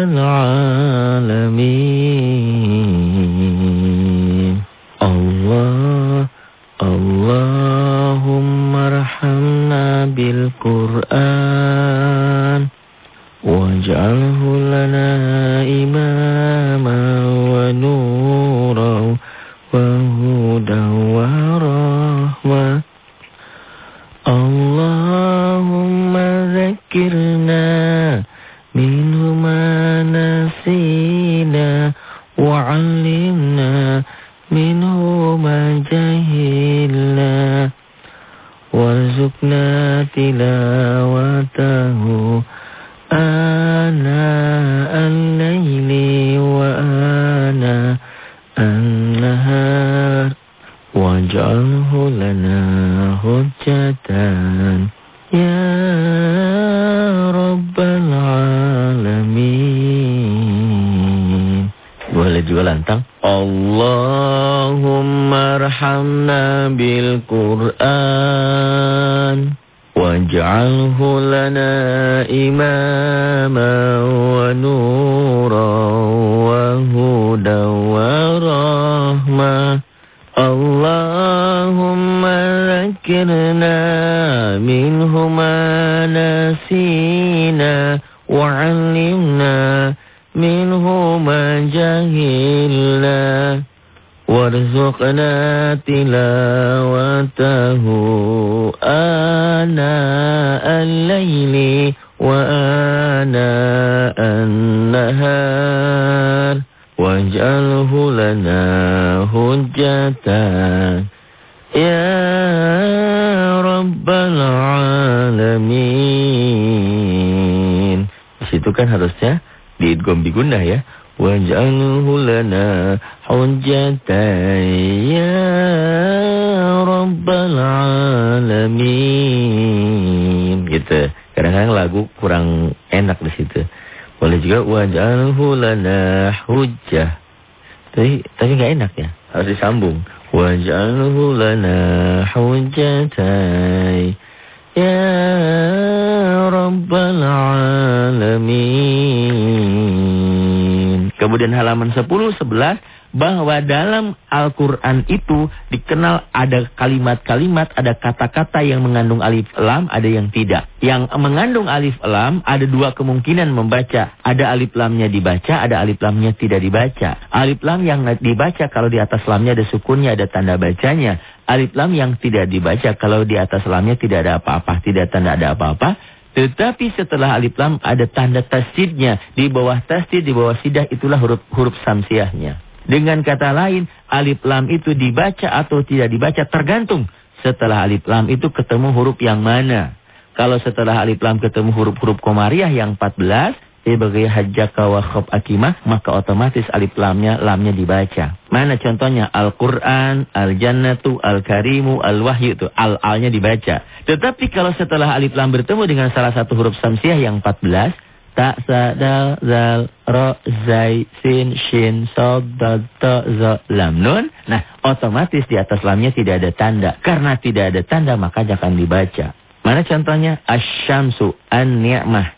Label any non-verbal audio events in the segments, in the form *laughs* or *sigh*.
العالمين rabbal alamin. Gitu. Kadang-kadang lagu kurang enak di situ. Boleh juga waj'alhu lana hujjah. Tapi tapi enggak enak ya. Harus disambung. Waj'alhu lana hujjatan ya rabbal alamin. Kemudian halaman 10 11 bahwa dalam Al-Quran itu dikenal ada kalimat-kalimat, ada kata-kata yang mengandung alif lam, ada yang tidak. Yang mengandung alif lam ada dua kemungkinan membaca. Ada alif lamnya dibaca, ada alif lamnya tidak dibaca. Alif lam yang dibaca kalau di atas lamnya ada sukunnya, ada tanda bacanya. Alif lam yang tidak dibaca kalau di atas lamnya tidak ada apa-apa, tidak tanda ada apa-apa. Tetapi setelah alif lam ada tanda tasdidnya. Di bawah tasdid, di bawah sidah itulah huruf huruf samsiahnya. Dengan kata lain, alif lam itu dibaca atau tidak dibaca tergantung. Setelah alif lam itu ketemu huruf yang mana. Kalau setelah alif lam ketemu huruf-huruf komariah yang 14, sebagai hajjaka wa khob akimah, maka otomatis alif lamnya, lamnya dibaca. Mana contohnya? Al-Quran, Al-Jannatu, Al-Karimu, Al-Wahyu itu. Al-alnya dibaca. Tetapi kalau setelah alif lam bertemu dengan salah satu huruf samsiah yang 14, Tak, sa, dal, zal, ro, zai, sin, shin, sob, dal, to, zo, lam, nun. Nah, otomatis di atas lamnya tidak ada tanda. Karena tidak ada tanda, maka jangan dibaca. Mana contohnya? Asyamsu, an-ni'mah.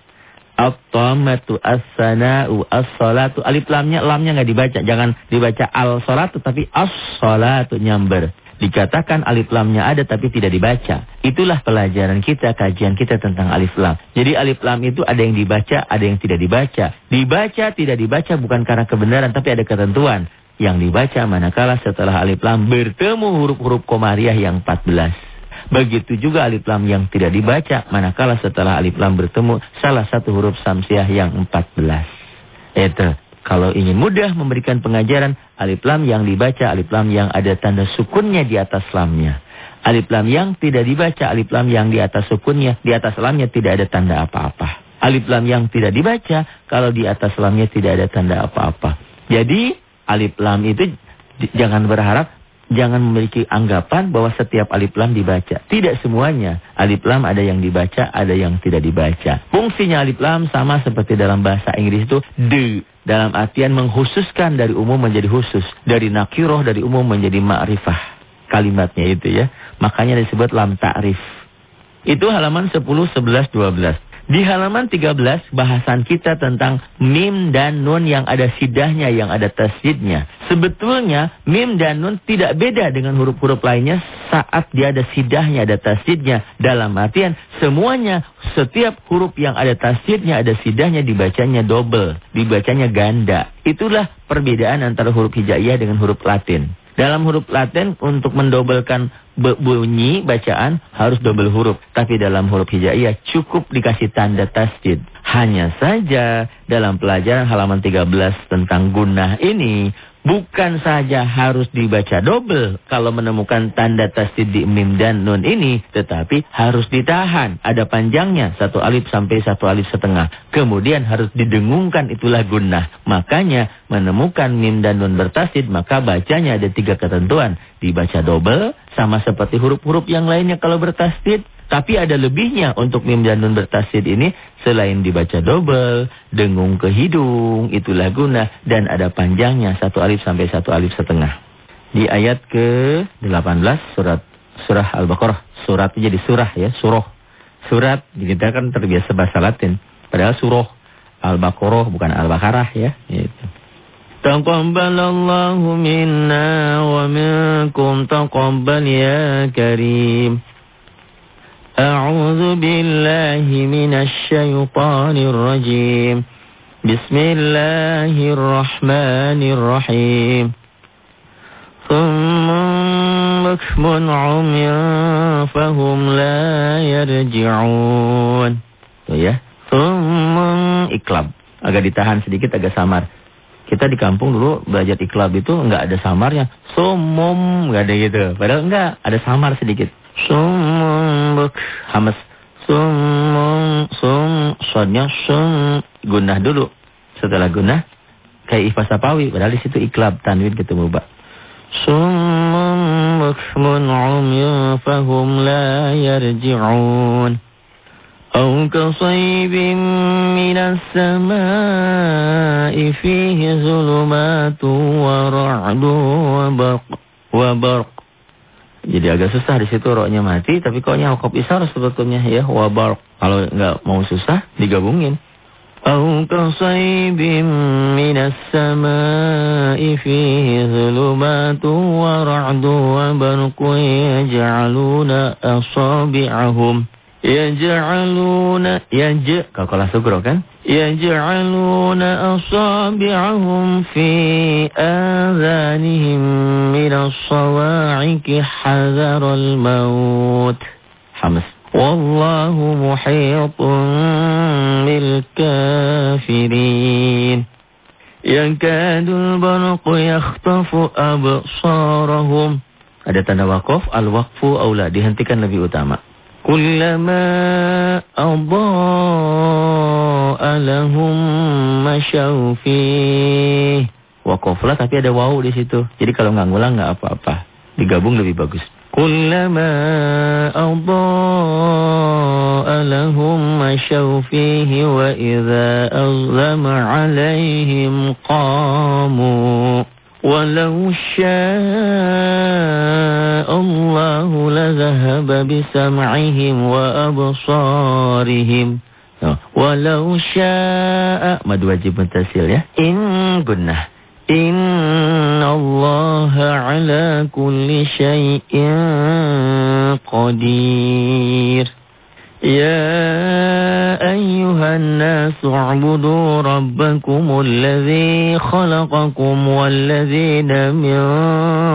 At-tamatu, as-sana'u, as-salatu. Alif lamnya, lamnya nggak dibaca. Jangan dibaca al-salatu, tapi as-salatu nyamber. Dikatakan alif lamnya ada tapi tidak dibaca. Itulah pelajaran kita, kajian kita tentang alif lam. Jadi alif lam itu ada yang dibaca, ada yang tidak dibaca. Dibaca, tidak dibaca bukan karena kebenaran tapi ada ketentuan. Yang dibaca manakala setelah alif lam bertemu huruf-huruf komariah yang 14. Begitu juga alif lam yang tidak dibaca manakala setelah alif lam bertemu salah satu huruf samsiah yang 14. Itu. Kalau ingin mudah memberikan pengajaran, alif lam yang dibaca, alif lam yang ada tanda sukunnya di atas lamnya. Alif lam yang tidak dibaca, alif lam yang di atas sukunnya, di atas lamnya tidak ada tanda apa-apa. Alif lam yang tidak dibaca, kalau di atas lamnya tidak ada tanda apa-apa. Jadi, alif lam itu jangan berharap, jangan memiliki anggapan bahwa setiap alif lam dibaca. Tidak semuanya. Alif lam ada yang dibaca, ada yang tidak dibaca. Fungsinya alif lam sama seperti dalam bahasa Inggris itu de. Dalam artian menghususkan dari umum menjadi khusus. Dari nakiroh dari umum menjadi ma'rifah. Kalimatnya itu ya. Makanya disebut lam ta'rif. Itu halaman 10, 11, 12. Di halaman 13 bahasan kita tentang mim dan nun yang ada sidahnya, yang ada tasjidnya. Sebetulnya mim dan nun tidak beda dengan huruf-huruf lainnya saat dia ada sidahnya, ada tasjidnya. Dalam artian semuanya, setiap huruf yang ada tasjidnya, ada sidahnya dibacanya double, dibacanya ganda. Itulah perbedaan antara huruf hijaiyah dengan huruf latin. Dalam huruf Latin untuk mendobelkan bunyi bacaan harus double huruf. Tapi dalam huruf hijaiyah cukup dikasih tanda tasjid. Hanya saja dalam pelajaran halaman 13 tentang gunah ini Bukan saja harus dibaca double kalau menemukan tanda tasdid di mim dan nun ini. Tetapi harus ditahan. Ada panjangnya satu alif sampai satu alif setengah. Kemudian harus didengungkan itulah gunnah. Makanya menemukan mim dan nun bertasdid maka bacanya ada tiga ketentuan. Dibaca double sama seperti huruf-huruf yang lainnya kalau bertasdid. Tapi ada lebihnya untuk mim dan nun bertasid ini selain dibaca double, dengung ke hidung, itulah guna dan ada panjangnya satu alif sampai satu alif setengah. Di ayat ke-18 surat surah Al-Baqarah, surat jadi surah ya, surah. Surat kita kan terbiasa bahasa Latin, padahal surah Al-Baqarah bukan Al-Baqarah ya, itu. Taqabbalallahu minna wa minkum taqabbal ya karim. أعوذ بالله من الشيطان الرجيم بسم الله الرحمن الرحيم ثم بكم عمي فهم لا يرجعون Tuh ya ثم iklab agak ditahan sedikit agak samar kita di kampung dulu belajar iklab itu enggak ada samarnya sumum enggak ada gitu padahal enggak ada samar sedikit Summun buk. Hamas. Summun. Sum. Sodnya sum. Gunah dulu. Setelah gunah. Kayak ifas sapawi. Padahal di situ iklab tanwin ketemu bak. Summun bukmun umyu fahum la yarji'un. أو كصيب من السماء فيه ظلمات ورعد وبرق وبرق Jadi agak susah di situ roknya mati, tapi koknya wakaf isar sebetulnya ya wabar. Kalau nggak mau susah digabungin. أو كصيب من السماء فيه ظلمات ورعد وبرق يجعلون أصابعهم Yaj'aluna yaj kalau sugro kan? Yaj'aluna asabi'ahum fi adhanihim min as-sawa'iqi hadar al-maut. Hamas. Wallahu muhitun bil kafirin. Yakadul barqu yakhtafu absarahum. Ada tanda wakaf, al-waqfu aula dihentikan lebih utama. كلما أضاء لهم مشوا فيه Wakoflah tapi ada waw di situ. Jadi kalau nggak ngulang nggak apa-apa. Digabung lebih bagus. Kullama أضاء لهم مشوا فيه وإذا أظلم عليهم قاموا ولو شاء الله لذهب بسمعهم وأبصارهم ولو شاء مد wajib mutasil ya in gunnah إن الله على كل شيء قدير يا أيها الناس اعبدوا ربكم الذي خلقكم والذين من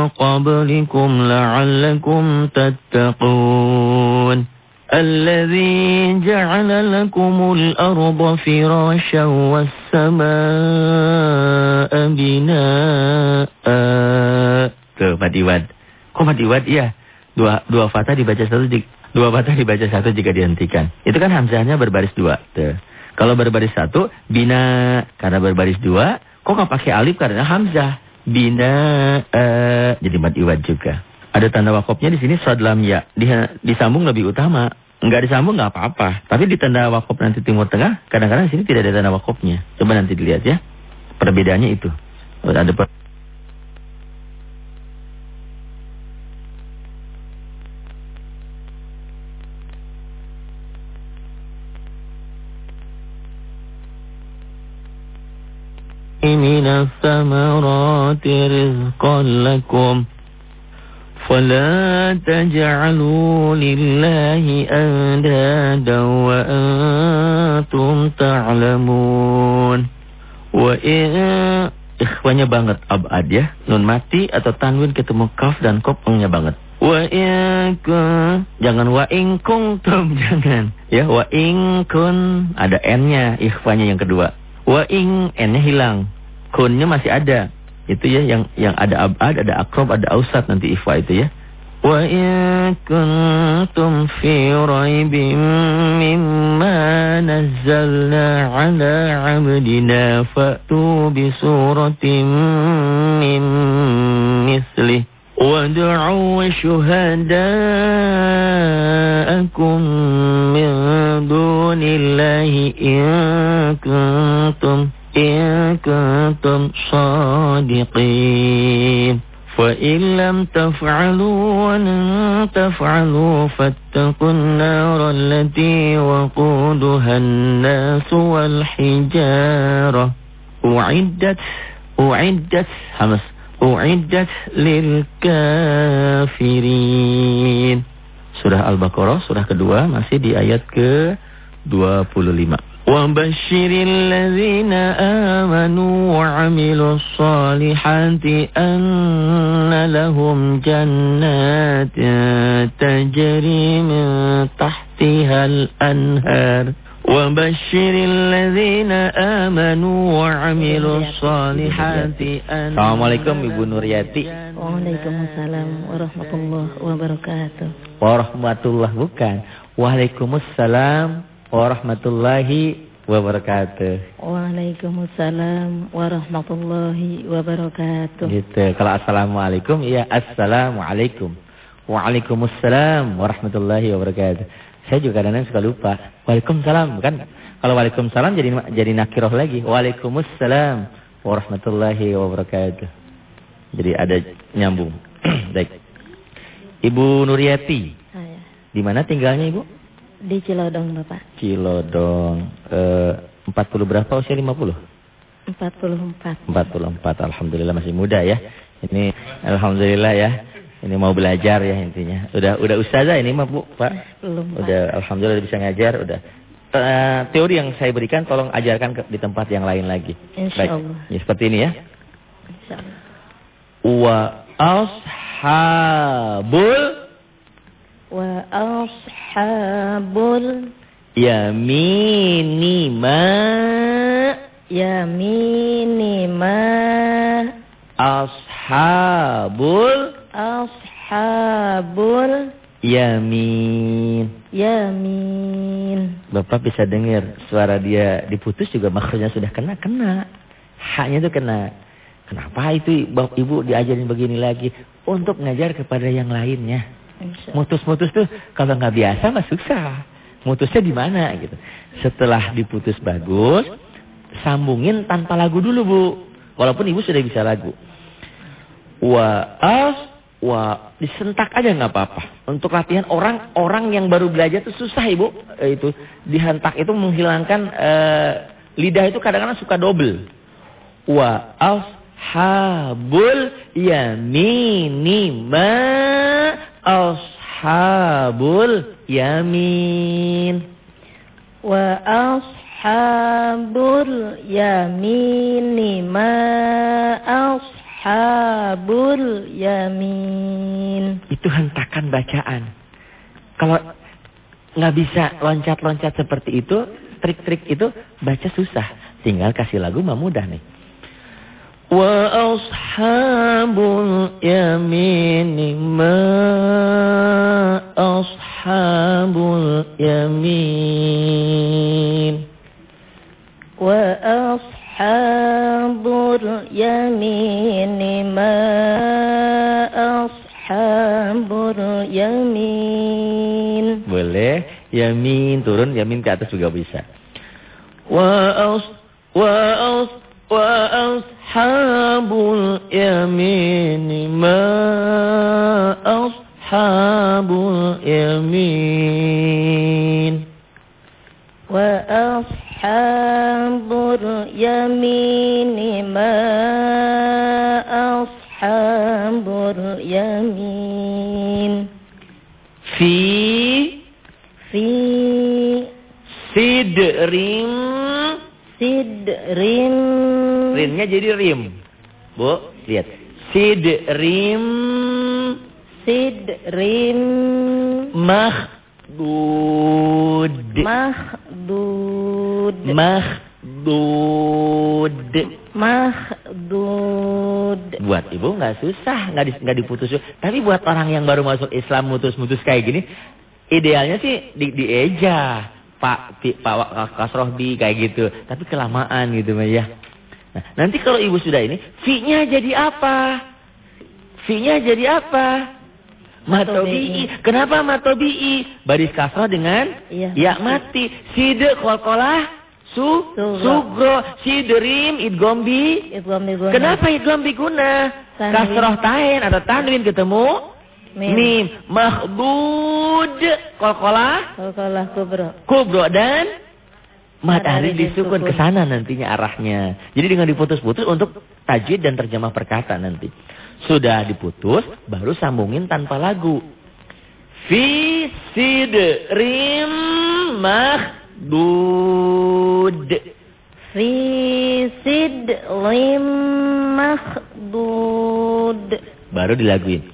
قبلكم لعلكم تتقون الذي جعل لكم الأرض فراشا والسماء بناء Tuh, Madiwad. Kok Madiwad? Iya. Dua, dua fatah dibaca satu di, Dua patah dibaca satu jika dihentikan. Itu kan hamzahnya berbaris dua. Tuh. Kalau berbaris satu, bina karena berbaris dua. Kok nggak pakai alif karena hamzah? Bina, uh, jadi mad iwad juga. Ada tanda wakopnya di sini sadlam ya. Di, disambung lebih utama. Enggak disambung nggak apa-apa. Tapi di tanda wakop nanti timur tengah, kadang-kadang di sini tidak ada tanda wakopnya. Coba nanti dilihat ya. Perbedaannya itu. Ada per من الثمرات رزقا لكم فلا تجعلوا لله أندادا وأنتم تعلمون وإن ikhwanya banget abad ya nun mati atau tanwin ketemu kaf dan kopongnya banget wa kun jangan wa in kuntum *laughs* jangan ya wa in kun ada n-nya ikhwanya yang kedua wa in n-nya hilang kunnya masih ada itu ya yang yang ada abad ada akrob ada ausat nanti ikhwa itu ya وإن كنتم في ريب مما نزلنا على عبدنا فأتوا بسورة من مثله وادعوا شهداءكم من دون الله إن كنتم إن كنتم صادقين فإن لم تفعلوا ولن تفعلوا فاتقوا النار التي وقودها الناس والحجارة أعدت أعدت همس أعدت للكافرين Surah Al-Baqarah, surah kedua, masih di ayat ke-25. وبشر الذين آمنوا وعملوا الصالحات أن لهم جنات تجري من تحتها الأنهار. وبشر الذين آمنوا وعملوا الصالحات السلام عليكم Ibu Nuryati. Waalaikumsalam warahmatullahi wabarakatuh. Warahmatullahi bukan Waalaikumsalam warahmatullahi wabarakatuh. Waalaikumsalam warahmatullahi wabarakatuh. Gitu. Kalau assalamualaikum, iya assalamualaikum. Waalaikumsalam warahmatullahi wabarakatuh. Saya juga kadang-kadang suka lupa. Waalaikumsalam, kan? Kalau waalaikumsalam jadi jadi nakiroh lagi. Waalaikumsalam warahmatullahi wabarakatuh. Jadi ada nyambung. *clears throat* Baik. Ibu Nuryati. Di mana tinggalnya Ibu? Di Cilodong, Bapak. Cilodong. Eh, 40 berapa usia 50? 44. 44. Alhamdulillah masih muda ya. Ini alhamdulillah ya. Ini mau belajar ya intinya. Udah udah ustazah ini mah Bu, Pak? Belum, Pak. Udah alhamdulillah bisa ngajar, udah. Uh, teori yang saya berikan tolong ajarkan ke, di tempat yang lain lagi. Insyaallah. Ya, seperti ini ya. Insyaallah. Wa ashabul wa ashabul yamini ma. Yamini ma. Ashabul ashabul yamin. Yamin. Bapak bisa dengar suara dia diputus juga maksudnya sudah kena kena. Haknya itu kena. Kenapa itu Bapak Ibu diajarin begini lagi? Untuk ngajar kepada yang lainnya Mutus-mutus tuh kalau nggak biasa mah susah. Mutusnya di mana gitu. Setelah diputus bagus, sambungin tanpa lagu dulu bu. Walaupun ibu sudah bisa lagu. Wa as wa disentak aja nggak apa-apa. Untuk latihan orang orang yang baru belajar tuh susah ibu. E, itu dihentak itu menghilangkan e, lidah itu kadang-kadang suka double. Wa as habul yamini ma ashabul yamin. Wa ashabul yamin ma ashabul yamin. Itu hentakan bacaan. Kalau nggak bisa loncat-loncat seperti itu trik-trik itu baca susah. Tinggal kasih lagu mah mudah nih وأصحاب اليمين ما أصحاب اليمين وأصحاب اليمين ما أصحاب اليمين Boleh Yamin turun Yamin ke atas juga bisa Wa as wa as wa as أصحاب اليمين ما أصحاب اليمين وأصحاب اليمين ما أصحاب اليمين Fi في sidrim. سدر Rinnya jadi rim. Bu, lihat. Sid rim. Sid rim. Mahdud. Mahdud. Mahdud. Mahdud. Buat ibu nggak susah, nggak nggak diputus. Tapi buat orang yang baru masuk Islam mutus-mutus kayak gini, idealnya sih di Eja, Pak Pak Kasrohbi kayak gitu. Tapi kelamaan gitu ya. Nah, nanti kalau ibu sudah ini, fi-nya jadi apa? Fi-nya jadi apa? Matobi'i. Kenapa matobi'i? Baris kasroh dengan Iya. ya mati. Side kolkolah su Sugro. Sidrim idgombi Idgham bi gunnah. Kenapa idgham biguna? Tanwin. Kasroh tain atau tanwin ketemu Mim. mim. Makhdud kolkolah Qalqalah kubra. kubro dan matahari disukun ke sana nantinya arahnya. Jadi dengan diputus-putus untuk tajwid dan terjemah perkata nanti. Sudah diputus, baru sambungin tanpa lagu. Fi sidrim makhdud. Fi sidlim makhdud. Baru dilaguin.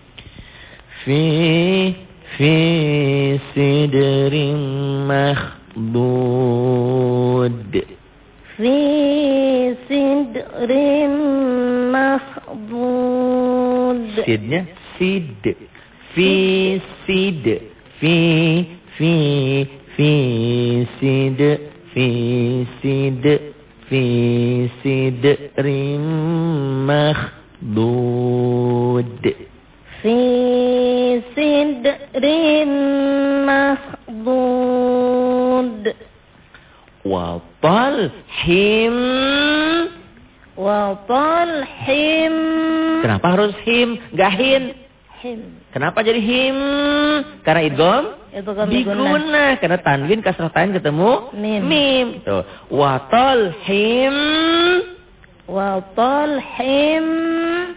Fi fi sidrim makhdud. Fi sidrim makhdud. Sidnya sid. Fi sid. Fi fi fi sid. Fi sid. Fi sid rim makhdud. Fi sidrin makhdud. Wa talhim. Wa talhim. Kenapa harus him? Gak hin. Him. Kenapa jadi him? Karena idgom diguna. Karena tanwin kasrah tain ketemu Mim. mim. Tuh. Wa talhim Wa talhim.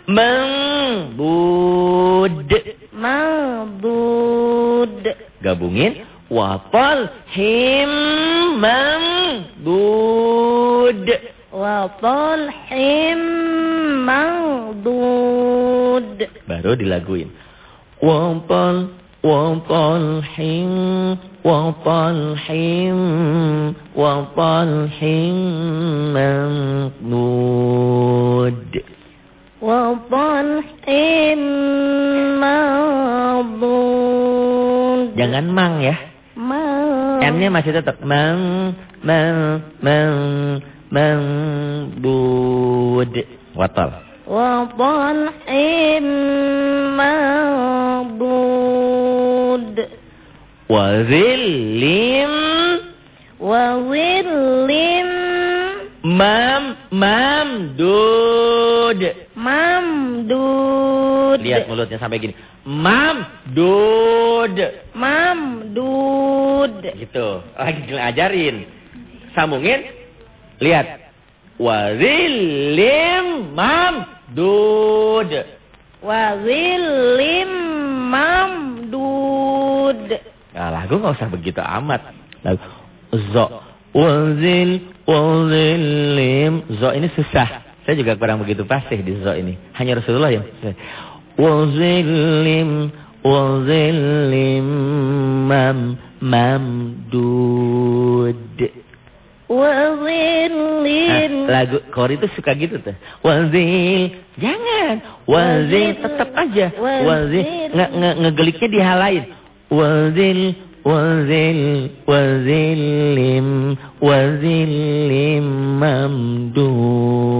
mambud. Mangdud. Gabungin. Wa talhim mambud. Wa talhim mangdud. Baru dilaguin. Wa tal wa talhim wa talhim wa talhim mambud. Wa talhim mangdud. Jangan mang ya. M-nya masih tetap mang mang mang bud. Watal. Wa talhim mangdud. Wa zillim Wa willim mam mamdud. Lihat mulutnya sampai gini. Mamdud. Mamdud. Gitu. Lagi diajarin. Sambungin. Lihat. Wa zillim mamdud. Wa willim mamdud. Nah, lagu nggak usah begitu amat. Lagu zo wazil wazillim zo ini susah. Saya juga kurang begitu fasih di zo ini. Hanya Rasulullah yang susah. Wazillim wazillim mam mamdud. Wa Nah, lagu Kori itu suka gitu tuh. Wazil, jangan. Wazil tetap aja. Wazil, nge nge ngegeliknya di hal lain. Wazil, wazil, wazilim, wazilim mamdud.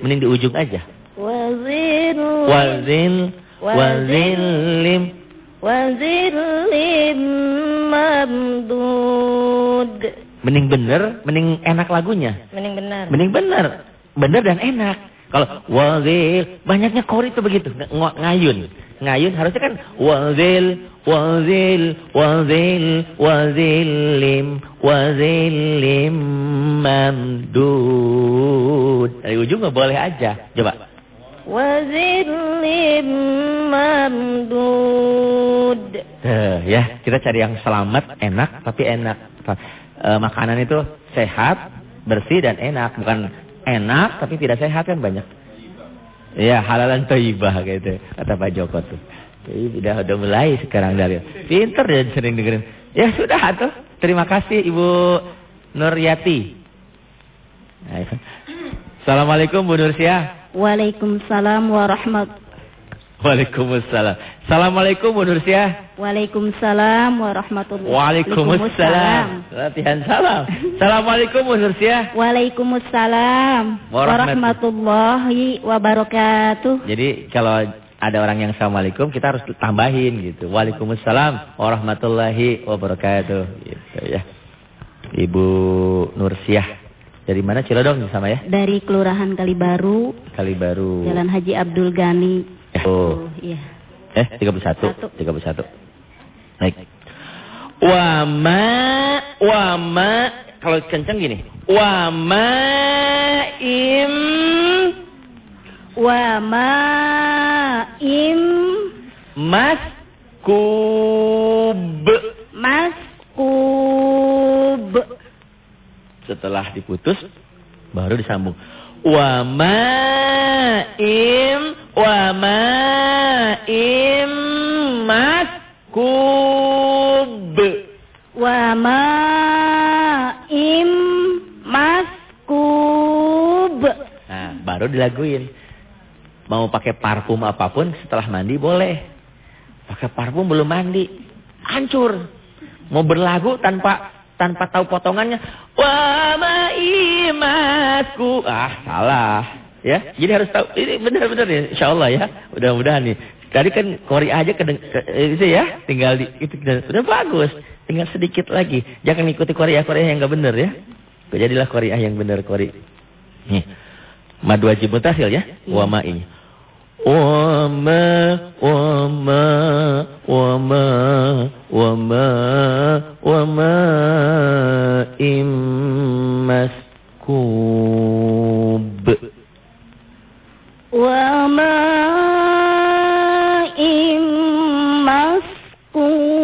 Mending di ujung aja. Wa willim. Wazil, wazilim. Wa zillim mamdud. Mending bener, mending enak lagunya. Mending benar. Mending bener. Bener dan enak. Kalau wazil, banyaknya kori itu begitu, ng ngayun. Ngayun harusnya kan wazil, wazil, wazil, wazilim, wazilim mamdud. Dari ujung nggak boleh aja. Coba. Wazilim mamdud. Tuh, ya, kita cari yang selamat, enak, tapi enak. E, makanan itu sehat, bersih dan enak, bukan enak tapi tidak sehat kan banyak. Ya, halalan thayyibah gitu kata Pak Joko tuh. Jadi udah udah mulai sekarang dari. Pinter dan sering dengerin. Ya sudah tuh. Terima kasih Ibu Nuryati. Assalamualaikum Bu Nursia. Waalaikumsalam warahmatullahi Waalaikumsalam. Assalamualaikum Bu Nursia. Waalaikumsalam warahmatullahi Waalaikumsalam. Latihan salam. Assalamualaikum Bu Nursia. Waalaikumsalam warahmatullahi wabarakatuh. Jadi kalau ada orang yang assalamualaikum kita harus tambahin gitu. Waalaikumsalam warahmatullahi wabarakatuh gitu ya. Ibu Nursiah. Dari mana Cilodong sama ya? Dari Kelurahan Kalibaru. Kalibaru. Jalan Haji Abdul Gani. Iya. Eh, 31. 31. Baik. Wama wama kalau kenceng gini. Wama im wama im mas kub mas kub setelah diputus baru disambung wa ma'im wa ma'im maskub wa ma'im maskub nah baru dilaguin mau pakai parfum apa pun setelah mandi boleh pakai parfum belum mandi hancur mau berlagu tanpa tanpa tahu potongannya. Wa maimasku. Ah, salah. Ya, jadi harus tahu ini benar-benar ya, insyaallah ya. Mudah-mudahan nih. Tadi kan kori aja ke, ke eh, itu ya, tinggal di itu sudah bagus. Tinggal sedikit lagi. Jangan ikuti kori-kori yang enggak benar ya. Jadilah a yang benar kori. Nih. Madu wajib mutasil ya. Wa ini. Wa ma wa ma wa ma wa ma wa ma إن مسكوب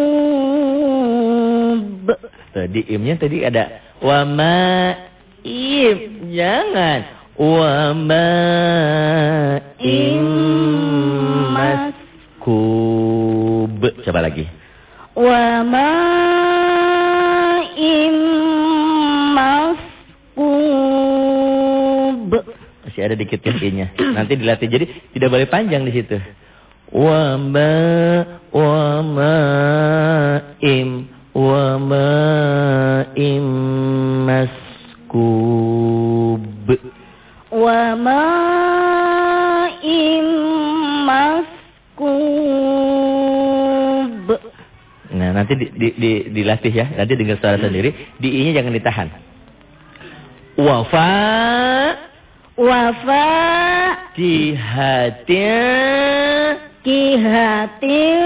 Tadi imnya tadi ada wama im jangan wama Kub. Coba lagi. Wa ma'im Masih ada dikit kakinya. Nanti dilatih. Jadi tidak boleh panjang di situ. Wa ma wa ma'im wa ma'im maskub. Wa ma'im maskub. Nah, nanti di, di, di, dilatih ya. Nanti dengar suara sendiri. Di i-nya jangan ditahan. Wafa. Wafa. Kihatin. Kihatin.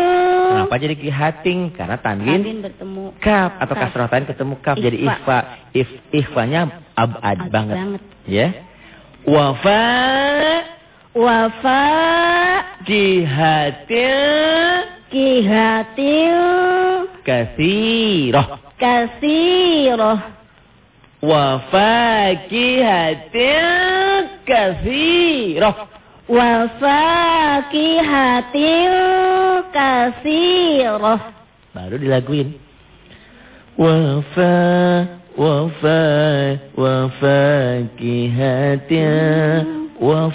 Kenapa jadi kihating? Karena tanwin. Tanwin bertemu. Kaf. Atau kasroh ketemu kaf. Jadi ikhfa. If, ikhfanya abad, banget. banget. Ya. Wafa. Wafa. Kihatin. Kihatil Kasirah Kasirah wa fakihatin katsirah wa fakihatin katsirah baru dilaguin. Wa fa wa fa wa fakihatin wa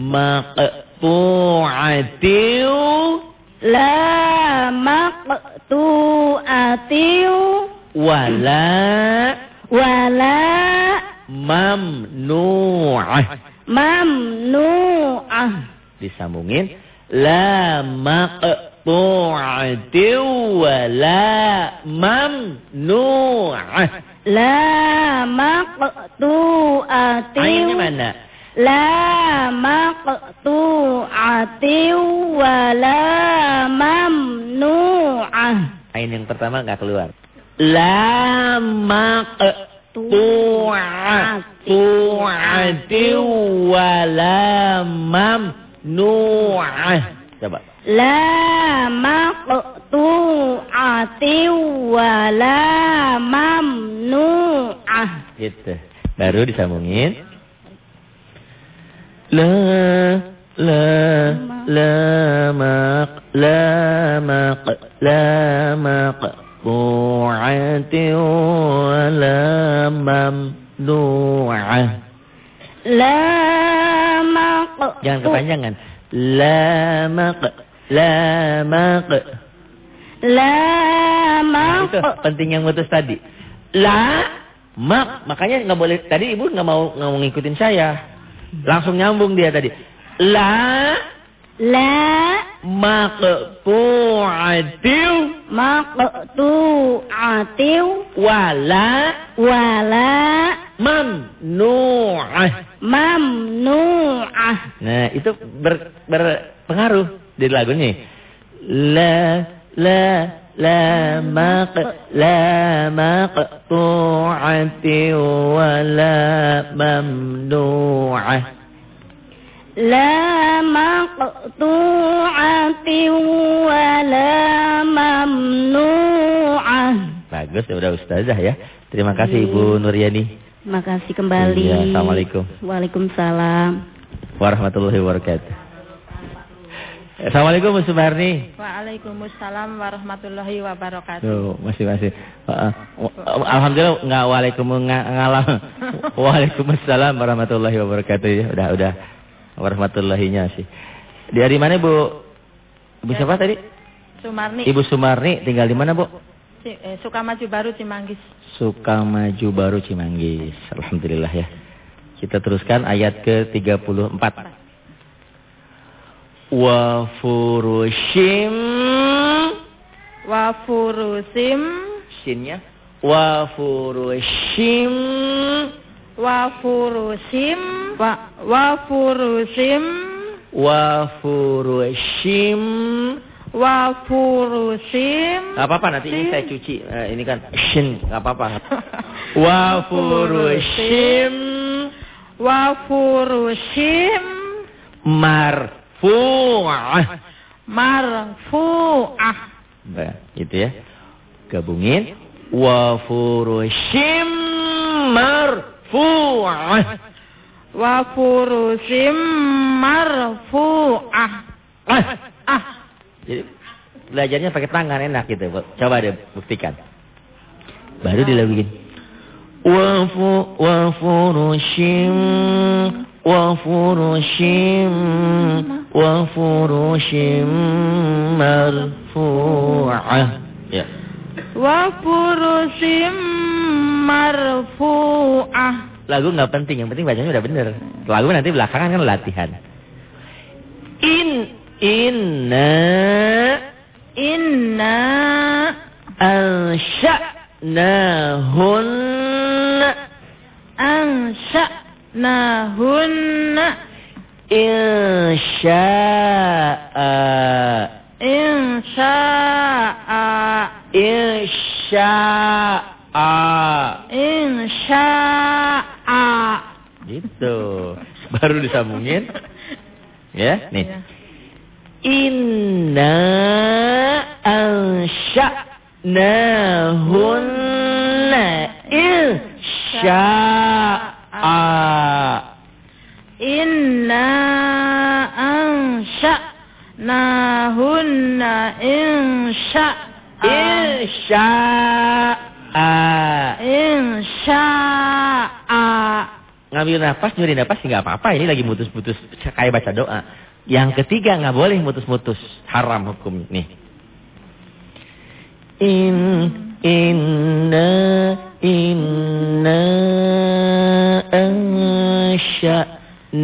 maqtu'atiu la maqtu'atiu wala wala mamnu'ah. Mamnu'ah. Disambungin. La maqtu'atiu wala mamnu'ah. La maqtu'atiu ainnya mana? la maqtu'atin wa la mamnu'ah. Ain yang pertama nggak keluar. La maqtu'atin wa la mamnu'ah. Coba. La maqtu'atin wa la mamnu'ah. Gitu. Baru disambungin. La la la maq la maq la maq bu'ati wa la mamnu'ah. لا مقطوعة Jangan kepanjangan. La maq la maq. لا Nah, itu مق penting yang mutus tadi. La mak makanya nggak boleh tadi ibu nggak mau nggak mau ngikutin saya. Langsung nyambung dia tadi. La la maqtu'atiu maqtu'atiu wala wala mamnu'ah mamnu'ah. Nah, itu ber, berpengaruh di lagunya. La la la maq la maqtu'ati wala mamnu'ah. لا مقطوعة ولا ممنوعة Bagus ya udah ustazah ya. Terima kasih Ibu Nuryani. Makasih kembali. Iya, Assalamualaikum. Waalaikumsalam. Warahmatullahi wabarakatuh. Assalamualaikum Bu Sumarni. Waalaikumsalam warahmatullahi wabarakatuh. Tuh, masih masih. Uh, Alhamdulillah nggak waalaikum ngalam. *laughs* Waalaikumsalam warahmatullahi wabarakatuh ya. Udah udah warahmatullahinya sih. Dari mana Bu? Ibu siapa tadi? Sumarni, Ibu Sumarni tinggal di mana Bu? Eh, Sukamaju Baru Cimanggis. Sukamaju Baru Cimanggis. Alhamdulillah ya. Kita teruskan ayat ke-34. Wa furushim. Wa furusim, Shinnya. Wa furushim. Wa furusim, wa, wa furusim, Wa furushim. Wa furusim. Gak apa-apa nanti ini saya cuci. Eh, Ini kan Shin Gak apa-apa. *laughs* Wa furushim. Wa furusim, Marfu'ah marfu'ah. Nah, gitu ya. Gabungin wa furushim marfu'ah. Wa furusim marfu'ah. Ah. ah. Jadi belajarnya pakai tangan enak gitu. Coba deh buktikan. Baru dilaguin. Wa fu wa furushim wa furushim marfu'ah. Ya. Wa furusim marfu'ah. Lagu nggak penting, yang penting bacanya udah bener. Lagu nanti belakangan kan latihan. In inna Inna ansha'nahunna ansha'nahunna insya'a. Insya'a. Insya'a. Insya'a. Gitu. Baru disambungin. Ya nih. Ya. Inna ansha'nahunna insya'a Inna ansha'nahunna insya'a insya'a insya'a insya'a Ngambil nafas, nyuri nafas nggak apa-apa. Ini lagi mutus-mutus kayak baca doa. Yang ketiga nggak boleh mutus-mutus. Haram hukum nih. In inna inna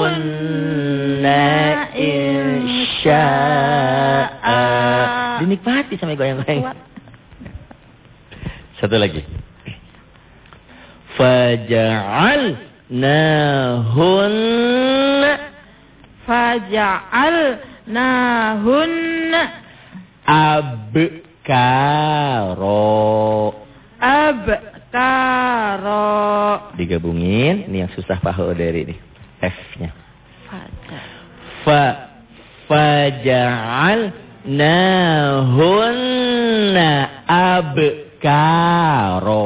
ansha'nahunna insya'a. Dinikmati sampai goyang-goyang. Satu lagi. Faja'alnahunna faja'alnahunna abkaro. Abkara Digabungin, ini yang susah pahu dari ini. F-nya. Fa faja'alnahunna abkaro.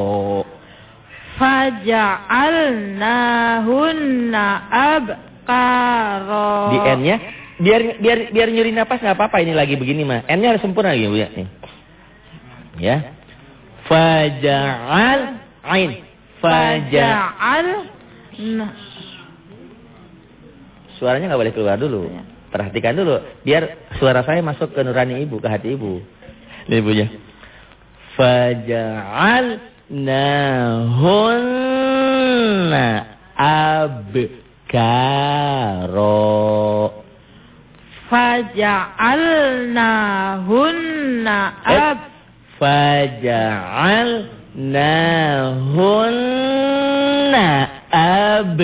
faja'alnahunna abkara Di N-nya biar biar biar nyuri napas nggak apa-apa ini lagi begini mah. N-nya harus sempurna lagi Bu ya. Ya. Faja'al ain. Faja. faja'al Suaranya nggak boleh keluar dulu. Ya. Perhatikan dulu biar suara saya masuk ke nurani ibu, ke hati ibu. Ini ibunya. Faja'al nahunna abkaro. faja'alnahunna Eh. ab Faja'alnahunna abkaro.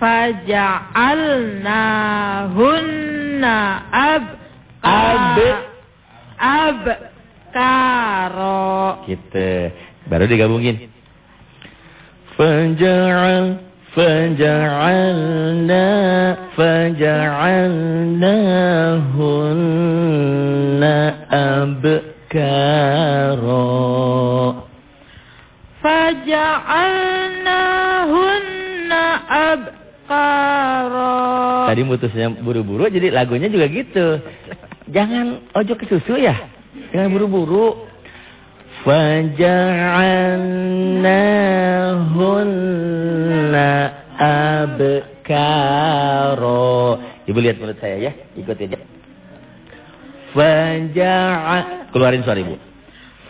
faja'alnahunna ab Ab. abkara Gitu. Baru digabungin. Faja'al faja'alna faja'alnahunna abkaro. faja'alnahunna abkara Tadi mutusnya buru-buru jadi lagunya juga gitu. Jangan ojo ke susu ya. Jangan buru-buru. Faja'alnahunna abkaro. Ibu lihat mulut saya ya. Ikutin ya. Faja'a keluarin suara ibu.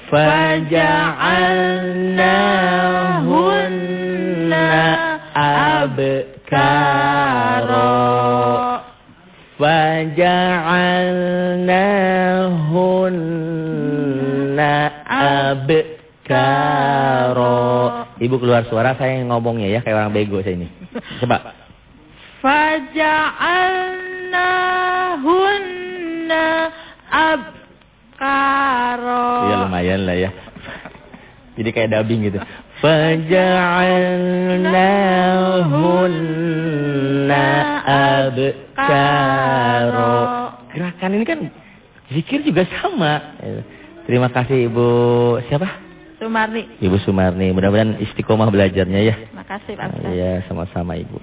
Faja'alnahunna abkaro. Faja'alnahunna abkaro. Ibu keluar suara saya ngomongnya ya kayak orang bego saya ini. Coba. faja'alnahunna lumayan lah ya. Jadi kayak dubbing gitu. Faja'alnahunna abkaro. Gerakan ini kan zikir juga sama. Terima kasih Ibu siapa? Sumarni Ibu Sumarni. Mudah-mudahan istiqomah belajarnya ya. makasih Pak Ustaz. Iya, sama-sama Ibu.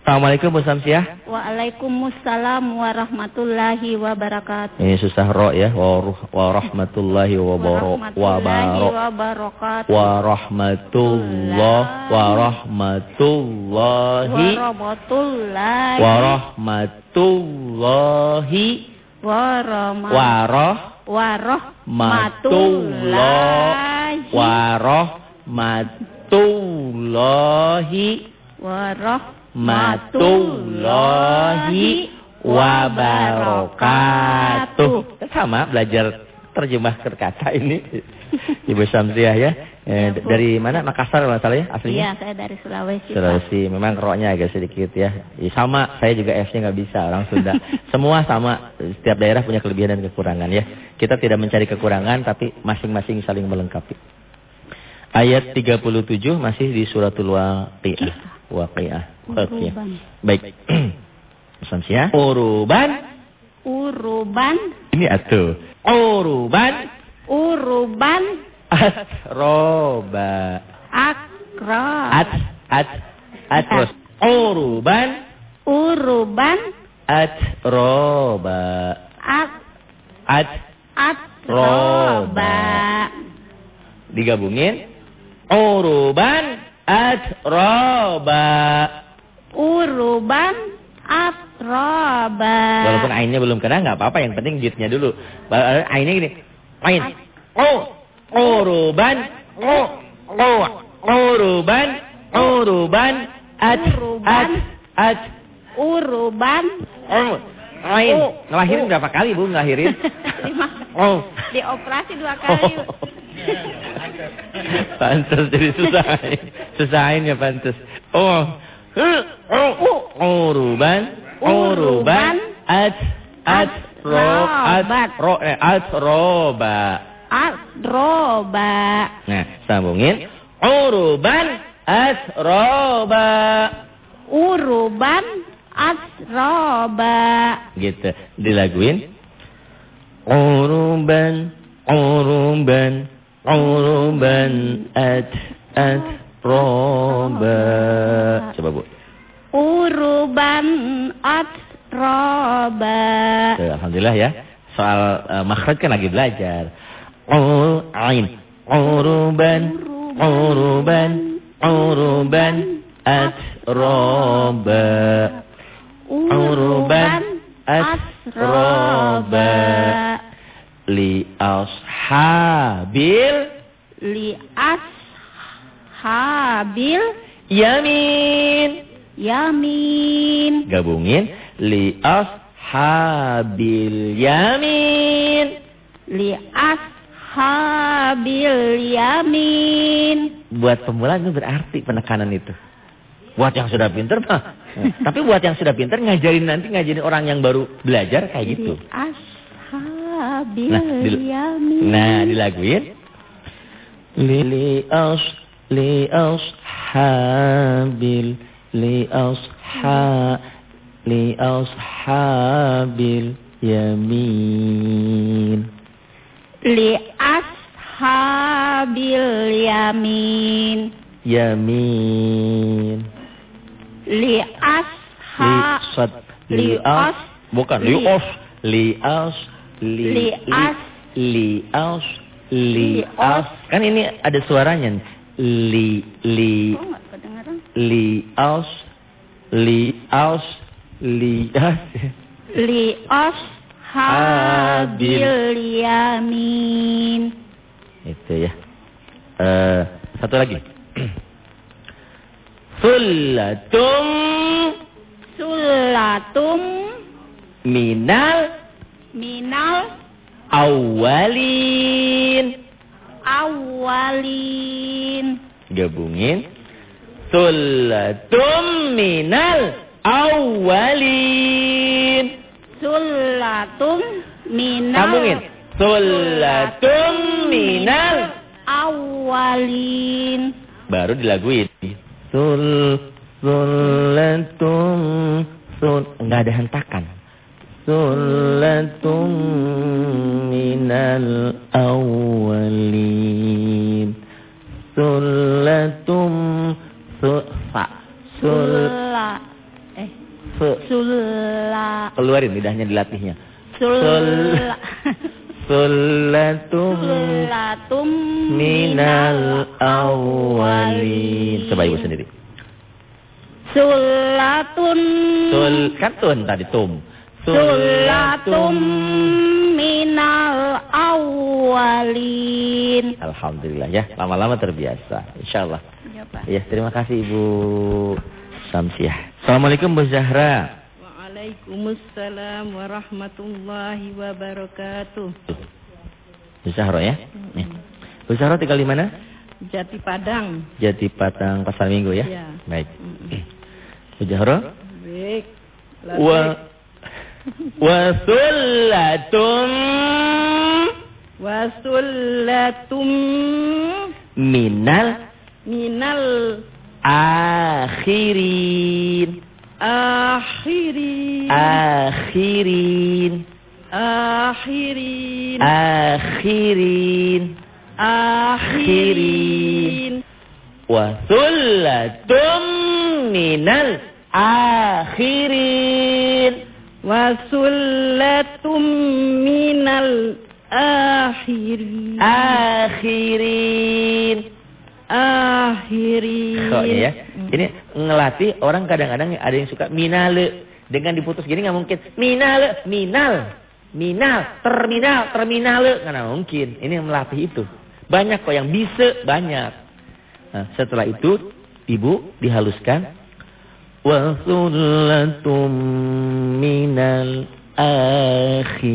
Assalamualaikum Bu Samsiah. Waalaikumsalam warahmatullahi wabarakatuh. Ini susah ro ya. Warahmatullahi Warahmatullahi wabarakatuh. warahmatullah warahmatullahi Warahmatullahi warahmatullahi warahmatullahi warahmatullahi warahmatullahi matullahi wabarakatuh. Sama belajar terjemah kata ini. *laughs* Ibu Samsiah ya. Eh, Ya, dari mana? Makassar kalau nggak salah ya Iya, aslinya? saya dari Sulawesi. Pak. Sulawesi. Memang roknya agak sedikit ya. Ya, Sama, saya juga F-nya nggak bisa orang Sunda. *laughs* Semua sama. Setiap daerah punya kelebihan dan kekurangan ya. Kita tidak mencari kekurangan tapi masing-masing saling melengkapi. Ayat 37 masih di suratul Waqiah. Waqiah. Waqiah. Baik. *clears throat* Samsia. Uruban. Uruban, Ini atuh. Uruban. uruban, Asroba. akra. At. At. At. Terus. Uruban. Uruban, Atroba. ak, At. atroba. Digabungin. Uruban. Atroba. Uruban, atroba. Walaupun ainnya belum kena nggak apa-apa. Yang penting jitnya dulu. Ba- Ainnya gini. Ain. Oh. Uruban. Oh. Oh. Uruban. Uruban. At. At. At. Uruban, Oh. Ain. Oh. Ngelahirin berapa kali bu ngelahirin? *laughs* lima. Oh. Dioperasi dua kali. Oh. *laughs* pantes jadi susah. Susahin ya pantes. Oh. Oh. Uruban. Uruban. At. At. Ro. At. Ro. Eh, at. Roba. Atroba. Nah, sambungin. Uruban. At. Roba. Uruban, atroba. Gitu. Dilaguin. Uruban. Uruban. Uruban. At. At. Roba. Coba bu. Uruban, atroba. Tuh, Alhamdulillah ya. Soal uh, makhraj kan lagi belajar. Ur, ain. Uruban. Uruban. Uruban. At. Roba. Uruban, asroba. Li ashabil. Li ashabil Yamin. yamin. Gabungin. Li ashabil yamin. Li ashabil yamin. Buat pemula itu berarti penekanan itu. Buat yang sudah pinter mah. *laughs* Tapi buat yang sudah pinter ngajarin nanti ngajarin orang yang baru belajar kayak gitu. Ashabil Nah, dil-. Nah, dilaguin. Li li as li ashabil li asha li ashabil yamin. Li ashabil yamin. Yamin. Li Li asha sad li li as as- bukan li li- os li as li Li as. li as li as kan ini ada suaranya li li kedengeran? li as li as li as Li ashabil yamin. itu ya. Eh satu lagi. Sulatum. Sulatum. Minal minal awalin awalin. Gabungin. Sulatum minal awalin. Sulatum minal Sambungin. Sulatum minal. awalin. Baru dilaguin. Sul, sulatum, sul. Enggak ada hentakan. Awalin. Sulatum, sul, sa, sul, eh sul. sula Keluarin lidahnya dilatihnya. sula *laughs* Sulatum sulatum minal awalin. Coba ibu sendiri. Sulatun Sul, kan tun tadi tum. Sulatum minal awalin. Alhamdulillah ya, lama-lama terbiasa. Insya Allah. Ya, Pak. Ya, terima kasih Ibu Samsiah. Assalamualaikum Bu Zahra. Waalaikumsalam warahmatullahi wabarakatuh. Bu Zahra ya. Nih. Bu Zahra tinggal di mana? Jati Padang. Jati Padang Pasar Minggu ya. Iya. Baik. Mujahro. Baik. Wa sullatum Wasulatum minal minal akhirin. akhirin Akhirin. akhirin Akhirin. akhirin Wa sullatum minal akhirin. Wasulatum minal akhirin Akhirin. akhirin Kok ya? Ini ngelatih orang kadang-kadang ada yang suka minale. Dengan diputus gini nggak mungkin. Minale, minal. Minal, terminal, terminale. Nggak mungkin. Ini yang melatih itu. Banyak kok yang bisa, banyak. Nah, setelah itu, ibu dihaluskan. Wa sullatum minal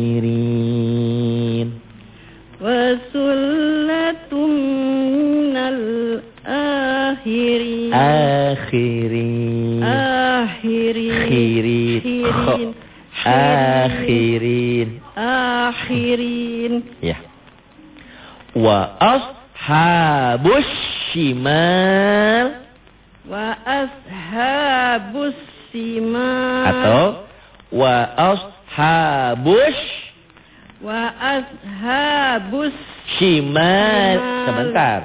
akhirin. wasulatum minal akhirin Akhirin. akhirin Akhirin. akhirin Akhirin. akhirin Ya. Wa ashabus shimal wa ashabus simal atau wa ashabus. Wa ashabus. Shimal. Sebentar.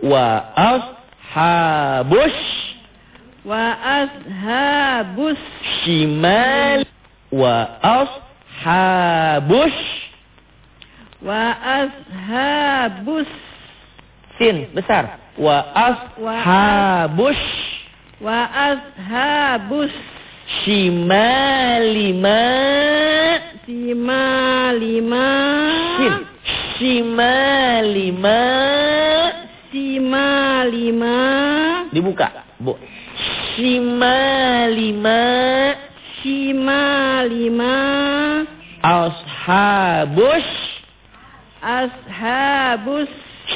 Wa ashabus. Wa ashabus. Shimal. Wa ashabus. Wa ashabus. Sin. Besar wa ashabus wa ashabus shimalima simalima sin shimalima simalima dibuka bu. Shimalima simalima ashabus ashabus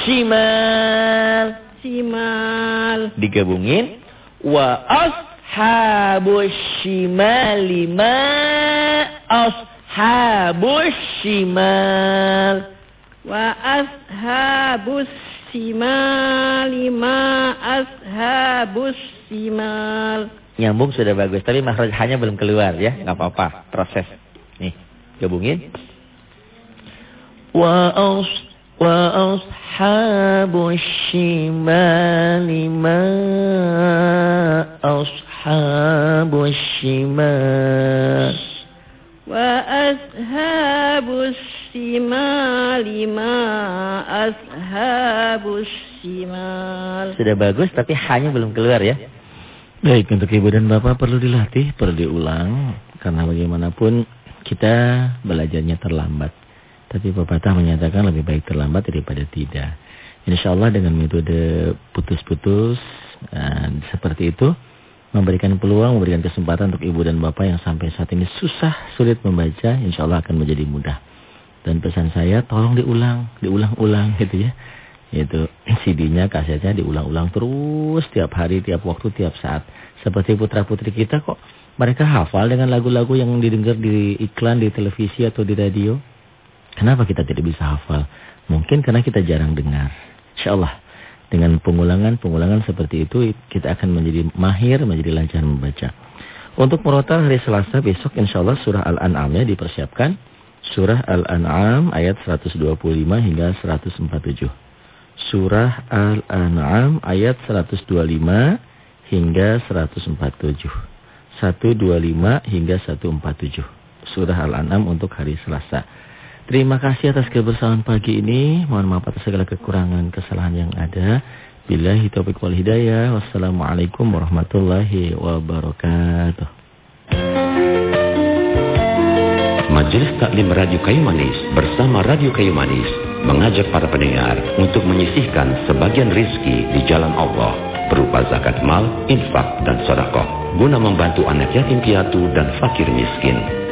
shimal simal. Digabungin. Wa ashabus shimali ma ashabus shimal. Wa ashabus simali ma ashabus simal nyambung sudah bagus tapi makhraj hanya belum keluar ya. Nggak apa-apa proses. Nih gabungin. Wa as shimali ma ashabus shimal wa ashabus simali ma ashabus simal sudah bagus tapi hanya belum keluar ya Baik, untuk ibu dan bapak perlu dilatih, perlu diulang. Karena bagaimanapun kita belajarnya terlambat. Tapi pepatah menyatakan lebih baik terlambat daripada tidak. Insya Allah dengan metode putus-putus dan seperti itu. Memberikan peluang, memberikan kesempatan untuk ibu dan bapak yang sampai saat ini susah, sulit membaca. Insya Allah akan menjadi mudah. Dan pesan saya, tolong diulang, diulang-ulang *laughs* gitu ya. Itu CD-nya, kasetnya diulang-ulang terus tiap hari, tiap waktu, tiap saat. Seperti putra-putri kita kok mereka hafal dengan lagu-lagu yang didengar di iklan, di televisi atau di radio. Kenapa kita tidak bisa hafal? Mungkin karena kita jarang dengar. Insya Allah dengan pengulangan-pengulangan seperti itu kita akan menjadi mahir, menjadi lancar membaca. Untuk merotal hari Selasa besok insya Allah surah Al-An'amnya dipersiapkan. Surah Al-An'am ayat 125 hingga 147. Surah Al-An'am ayat 125 hingga 147. 125 hingga 147. Surah Al-An'am untuk hari Selasa. Terima kasih atas kebersamaan pagi ini. Mohon maaf atas segala kekurangan kesalahan yang ada. Billahi taufiq wal hidayah. Wassalamualaikum warahmatullahi wabarakatuh. Majelis Taklim Radio Kayu Manis bersama Radio Kayu Manis mengajak para pendengar untuk menyisihkan sebagian rizki di jalan Allah berupa zakat mal, infak, dan sodakoh guna membantu anak yatim piatu dan fakir miskin.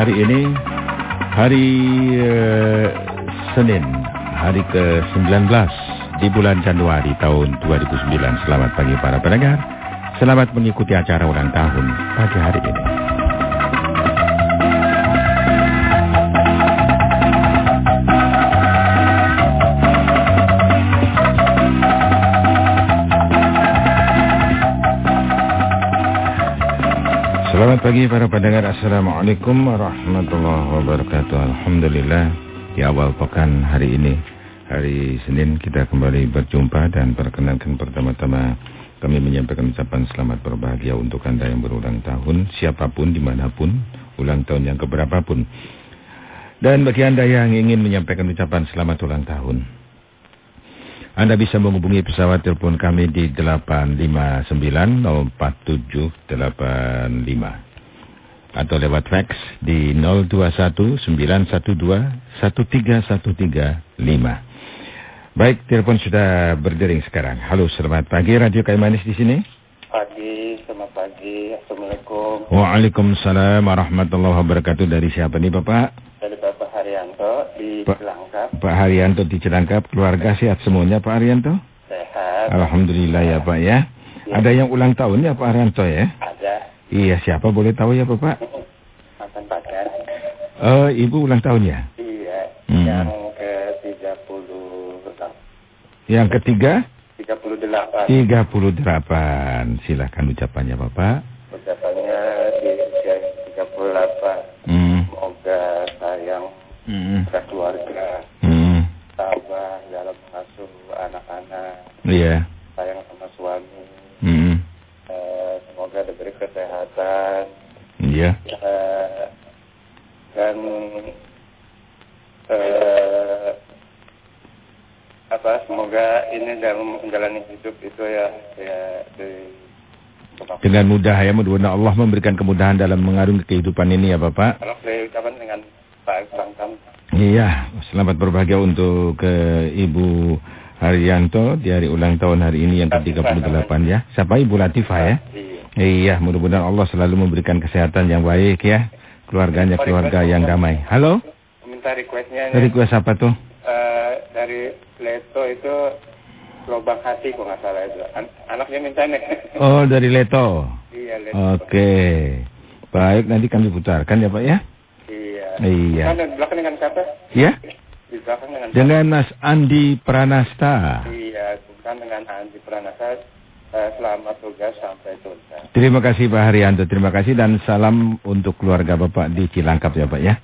hari ini? Hari eh, Senin, hari ke-19 di bulan Januari tahun 2009. Selamat pagi para pendengar. Selamat mengikuti acara ulang tahun pagi hari ini. Pagi para pendengar Assalamualaikum warahmatullahi wabarakatuh. Alhamdulillah Di awal pekan hari ini Hari Senin kita kembali berjumpa Dan perkenalkan pertama-tama Kami menyampaikan ucapan selamat berbahagia Untuk anda yang berulang tahun Siapa pun, di mana pun Ulang tahun yang keberapapun. Dan bagi anda yang ingin menyampaikan ucapan selamat ulang tahun anda bisa menghubungi pesawat telepon kami di 859-04785 atau lewat fax di 0219121313 Baik, telepon sudah berdering sekarang. Halo, selamat pagi Radio Kaimanis di sini. Pagi, selamat pagi. Assalamualaikum. Waalaikumsalam warahmatullahi wabarakatuh. Dari siapa nih Bapak? Dari Bapak Haryanto di Cilangkap. Pak Haryanto di Cilangkap. Keluarga sehat semuanya Pak Haryanto? Sehat. Alhamdulillah ya Pak ya. Ada yang ulang tahun ya Pak Haryanto ya? Ada. Iya, siapa boleh tahu ya Bapak? Mantan pacar. Eh, Ibu ulang tahun ya? Iya. Hmm. Yang ke 38. Yang ketiga? 38. 38. Silakan ucapannya Bapak. Ucapannya di usia 38. Hmm. Semoga sayang Hmm. pada keluarga. Hmm. Tabah dalam mengasuh anak-anak. Iya. Sayang sama suami. Hmm. Eh, diberi kesehatan. Iya. Eh, dan eh, apa semoga ini dalam menjalani hidup itu ya ya di Dengan mudah ya, mudah-mudahan Allah memberikan kemudahan dalam mengarungi kehidupan ini ya Bapak. kalau saya ucapkan dengan Pak Bangkam Iya, selamat berbahagia untuk ke Ibu Haryanto di hari ulang tahun hari ini yang ke-38 ya. Siapa Ibu Latifah ya? Iya. Iya, mudah-mudahan Allah selalu memberikan kesehatan yang baik ya. Keluarganya keluarga yang damai. Halo? minta requestnya ini kuasa apa tuh? eh, dari Leto itu lubang hati kok nggak salah itu An- anaknya minta nih *laughs* Oh, dari Leto. iya Leto Oke. Baik, nanti kami putarkan ya Pak ya. iya Iya. kan di belakang dengan siapa Ya? di belakang dengan Dengan Mas Andi Pranasta. iya bukan dengan Andi Pranasa eh, selamat tugas sampai tuntas Terima kasih Pak Haryanto, terima kasih dan salam untuk keluarga Bapak di Cilangkap ya Pak ya.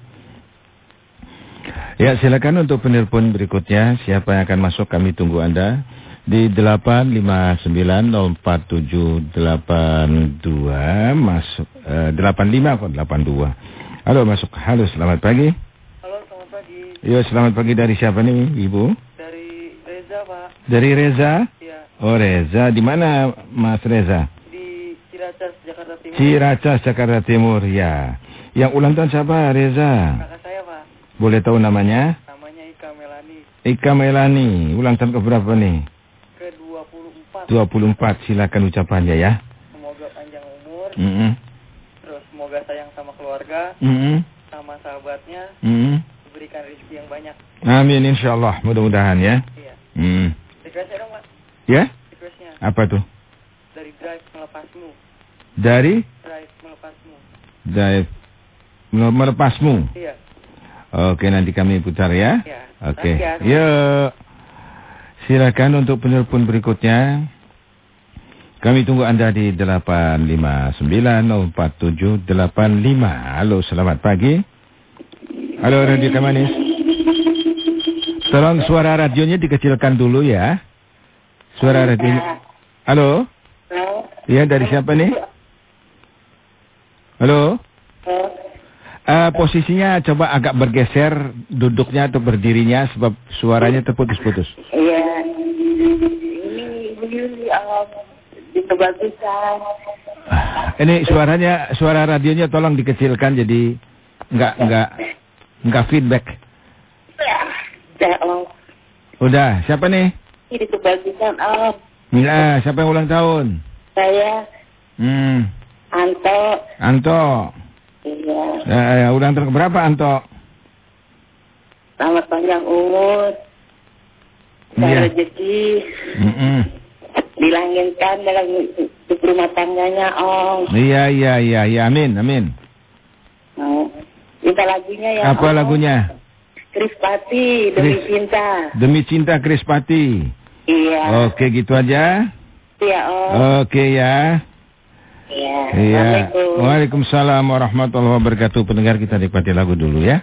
Ya silakan untuk penelpon berikutnya siapa yang akan masuk kami tunggu Anda di 859047882 masuk eh, 85 kok 82. Halo masuk. Halo selamat pagi. halo selamat pagi Yo selamat pagi dari siapa nih Ibu? dari Reza Pak Dari Reza. Oh Reza, di mana Mas Reza? Di Ciracas, Jakarta Timur. Ciracas, Jakarta Timur, ya. Yang ulang tahun siapa Reza? Kakak saya Pak, Boleh tahu namanya? namanya Ika Melani. Ika Melani, ulang tahun keberapa nih? Ke 24. 24, silakan ucapannya ya. Semoga panjang umur, Mm -mm. terus semoga sayang sama keluarga, Mm -mm. sama sahabatnya, Mm -mm. diberikan rezeki yang banyak. Amin insya Allah, mudah-mudahan ya. Iya. Mm. Ya, requestnya apa tuh? dari Drive melepasmu, Dari Drive melepasmu. Dive melepasmu. Iya. Oke, nanti kami putar ya. Ya. Oke. Yuk. Silakan untuk penelpon berikutnya. Kami tunggu Anda di 859-04785. Halo, selamat pagi. Halo, Radio Kamanis. Tolong suara radionya dikecilkan dulu ya. Suara radionya. Halo? Iya, dari siapa nih? Halo? Eh, posisinya coba agak bergeser duduknya atau berdirinya sebab suaranya terputus-putus. Iya. Ini begini um, kebagusan. Ini suaranya suara radionya tolong dikecilkan jadi enggak enggak enggak feedback. Ya, om. Udah, siapa nih? Di kebagusan, om. Ya, siapa yang ulang tahun? Saya Hmm, Anto. Anto. Iya. Ya, ya, ulang tahun berapa Anto? Selamat panjang umur. Iya. rezeki Mm-mm. dilanggengkan dalam hidup rumah tangganya, om. Iya, iya, iya, iya, amin, amin. Minta lagunya ya, Apa Om. lagunya? Krispati, Demi Kris- Cinta. Demi cinta Krispati. Iya. Oke, gitu aja. Iya, om. Oke ya. Iya. Iya. Waalaikumsalam warahmatullahi wabarakatuh. Pendengar kita nikmati lagu dulu ya.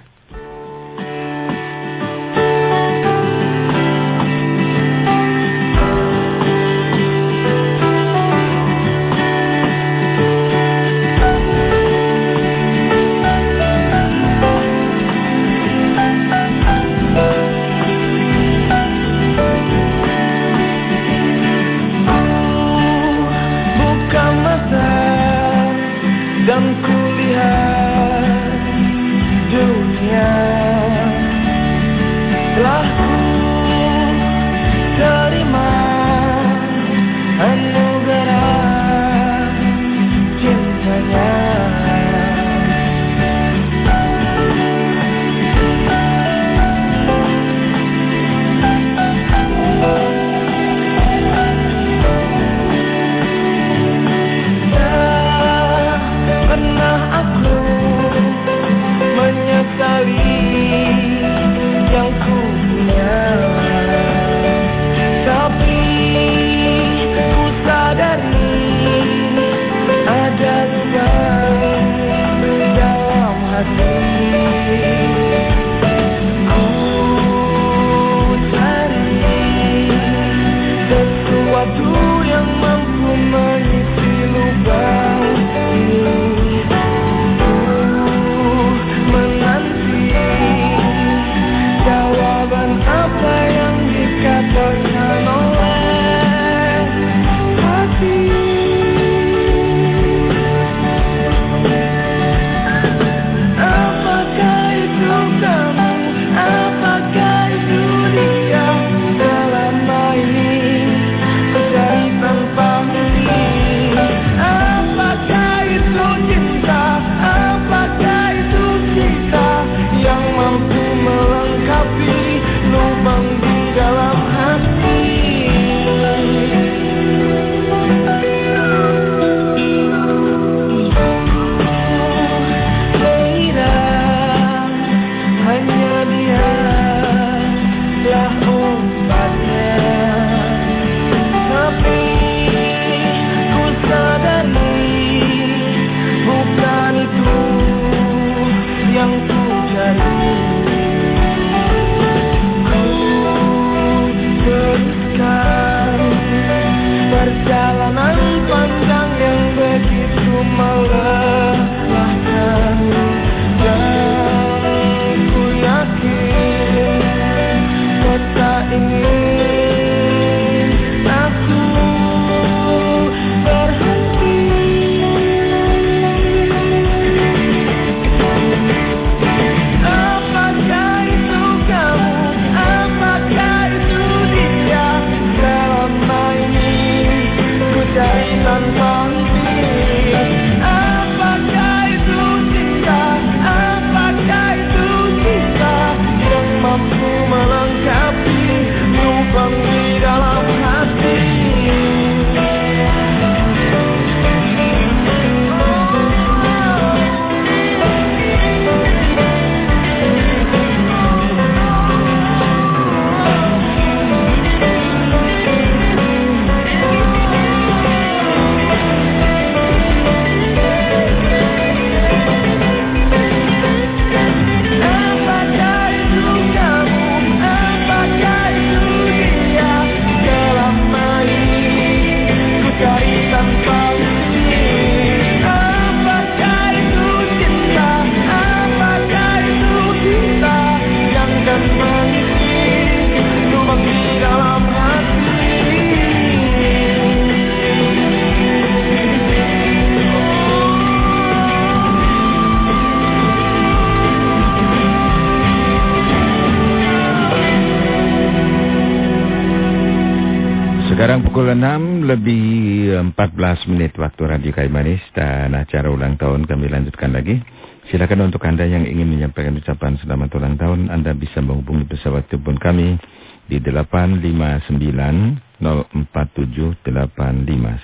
Silakan untuk Anda yang ingin menyampaikan ucapan selamat ulang tahun, Anda bisa menghubungi pesawat telepon kami di 859-04785.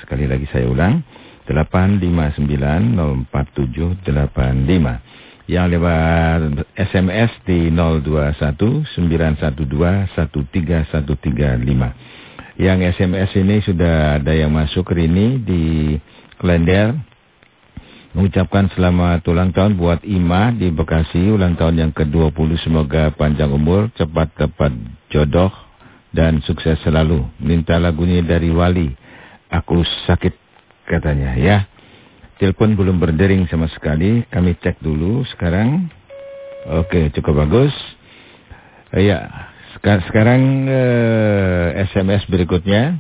Sekali lagi saya ulang, 859-04785. Yang lewat SMS di 021-912-13135. Yang SMS ini sudah ada yang masuk Rini di Klender. Mengucapkan selamat ulang tahun buat Ima di Bekasi. Ulang tahun yang ke-20 semoga panjang umur, cepat dapat jodoh dan sukses selalu. Minta lagunya dari Wali. Aku sakit katanya ya. Telepon belum berdering sama sekali. Kami cek dulu sekarang. Oke, cukup bagus. Ya, sekarang eh, SMS berikutnya.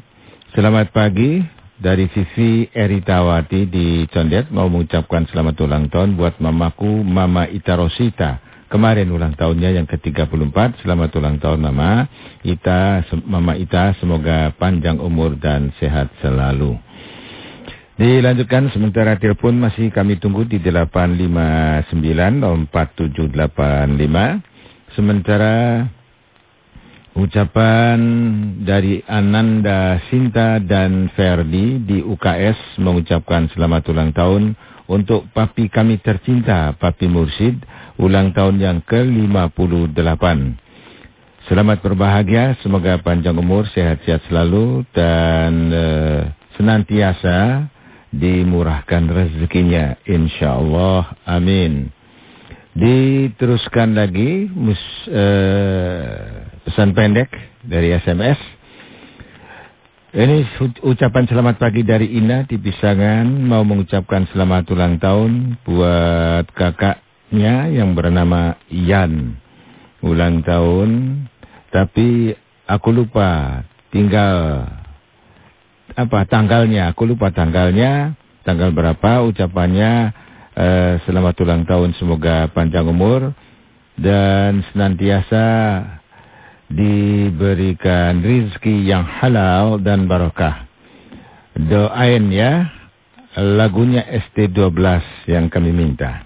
Selamat pagi dari Vivi Eritawati di Condet. Mau mengucapkan selamat ulang tahun buat mamaku, Mama Ita Rosita. Kemarin ulang tahunnya yang ke-34. Selamat ulang tahun Mama Ita, Mama Ita. Semoga panjang umur dan sehat selalu. Dilanjutkan sementara telepon masih kami tunggu di 859-04785. Sementara ucapan dari Ananda Sinta dan Ferdi di UKS mengucapkan selamat ulang tahun untuk papi kami tercinta, Papi Mursid, ulang tahun yang ke-58. Selamat berbahagia, semoga panjang umur, sehat-sehat selalu dan uh, senantiasa dimurahkan rezekinya insyaallah amin diteruskan lagi mus, uh, pesan pendek dari SMS ini ucapan selamat pagi dari Ina di Pisangan. Mau mengucapkan selamat ulang tahun buat kakaknya yang bernama Ian. Ulang tahun. Tapi aku lupa tinggal apa tanggalnya, aku lupa tanggalnya, tanggal berapa ucapannya. Eh, selamat ulang tahun. Semoga panjang umur. Dan senantiasa diberikan rizki yang halal dan barokah. Doain ya lagunya ST12 yang kami minta.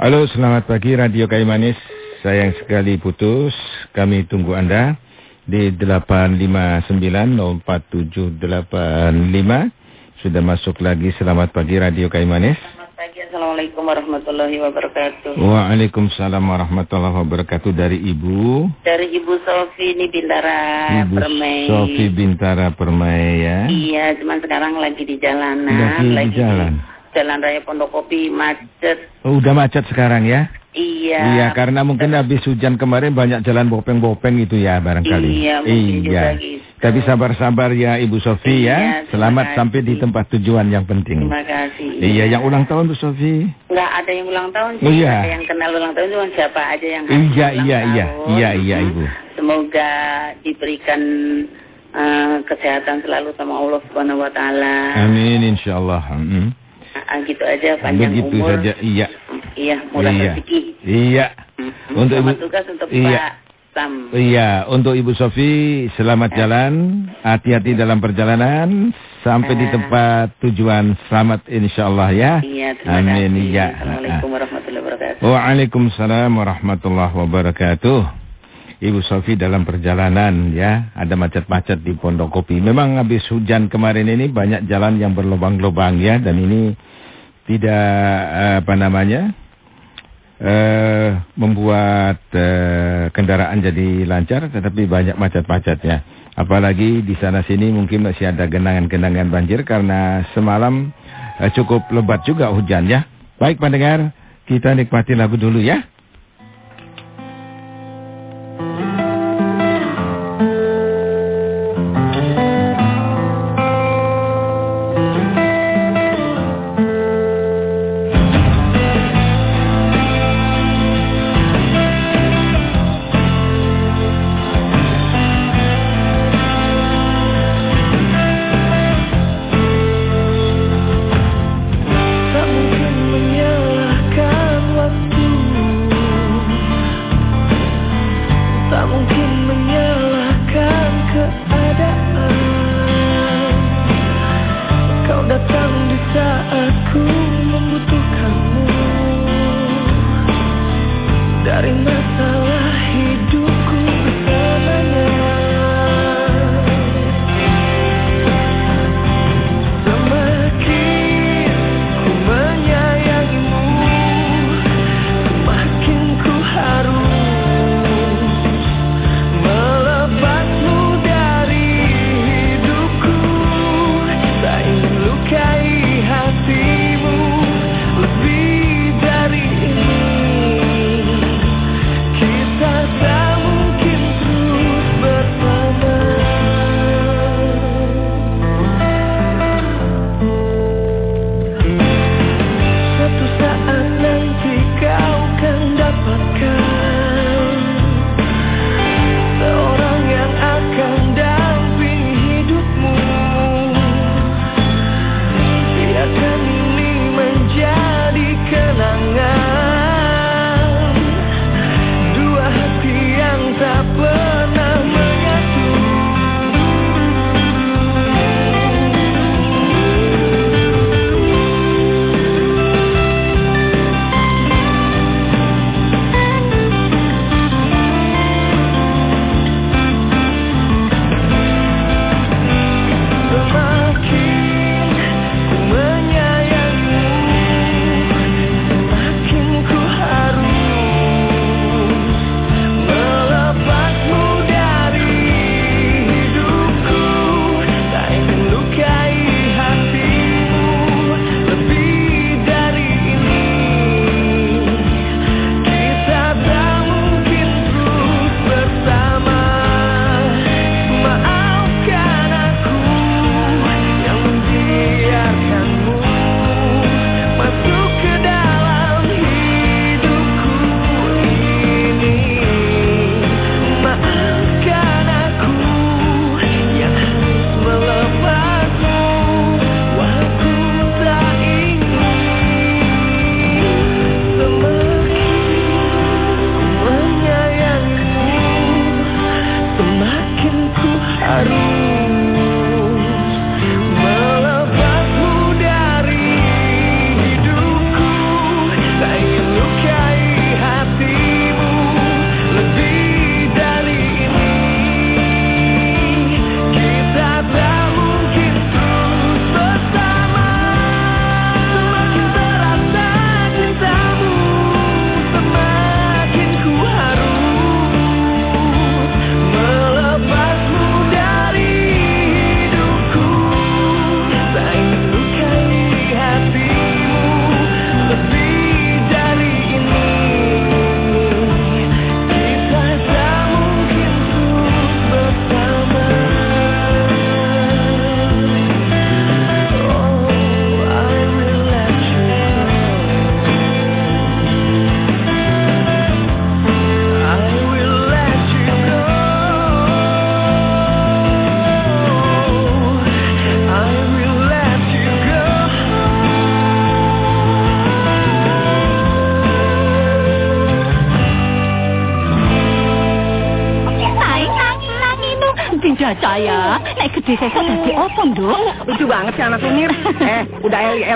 Halo, selamat pagi Radio Kaimanis. Sayang sekali putus, kami tunggu Anda di 859-04785. Sudah masuk lagi. Selamat pagi Radio. Selamat pagi. Assalamualaikum warahmatullahi wabarakatuh. Waalaikumsalam warahmatullahi wabarakatuh. Dari Ibu. Dari Ibu Sofi ini Bintara Ibu Permai. Sofi Bintara Permai ya. Iya, cuman sekarang lagi di jalanan. Lagi di jalan. Jalan Raya Pondok Kopi macet. Oh, udah macet sekarang ya? Iya. Iya, karena mungkin habis hujan kemarin banyak jalan bopeng-bopeng itu ya barangkali. Iya, mungkin juga iya. gitu. Tapi sabar-sabar ya Ibu Sofi Iya, ya. Selamat kasih. sampai di tempat tujuan yang penting. Terima kasih. Iya, yang ulang tahun Bu Sofi. Nggak ada yang ulang tahun sih. Oh, iya. Ada yang kenal ulang tahun cuma siapa aja yang Iya, ulang iya, iya. tahun. Iya, iya, Hmm. Ibu. Semoga diberikan eh, kesehatan selalu sama Allah Subhanahu wa taala. Amin insyaallah. Mm. Ah, gitu aja panjang Begitu umur. saja. Iya. Iya, murah Iya. rezeki. Iya. Hmm. Untuk Selamat Ibu- tugas untuk Iya. Pak Sam. Iya, untuk Ibu Sofi selamat jalan, hati-hati dalam perjalanan sampai di Ah. tempat tujuan selamat insyaallah ya. Iya, terima Amin kasih. iya. Assalamualaikum warahmatullahi wabarakatuh. Waalaikumsalam warahmatullahi wabarakatuh. Ibu Sofi dalam perjalanan ya, ada macet-macet di Pondok Kopi. Memang habis hujan kemarin ini banyak jalan yang berlubang-lubang ya dan ini tidak eh, apa namanya? Eh membuat eh, kendaraan jadi lancar tetapi banyak macet-macetnya. Apalagi di sana sini mungkin masih ada genangan-genangan banjir karena semalam eh, cukup lebat juga hujannya. Baik pendengar, kita nikmati lagu dulu ya.